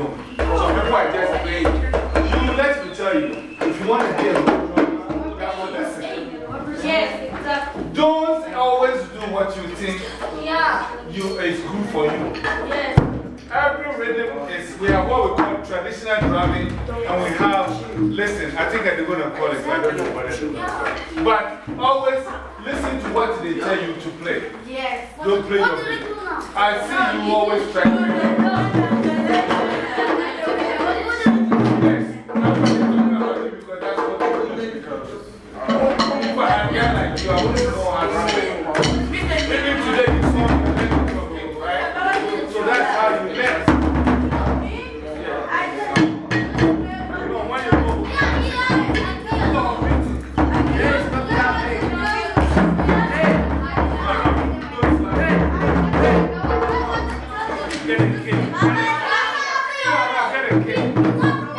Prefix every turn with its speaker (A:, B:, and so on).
A: know. Some people are just playing. You, let me tell you, if you want to get
B: Yes.
A: Don't always do what you think you, is good for you. Every rhythm is, we have what we call traditional drumming, and we have, listen, I think I'm going to call it, I don't know what they're going But always listen to what they tell you to play. Don't play what your do do I see you always try. to American.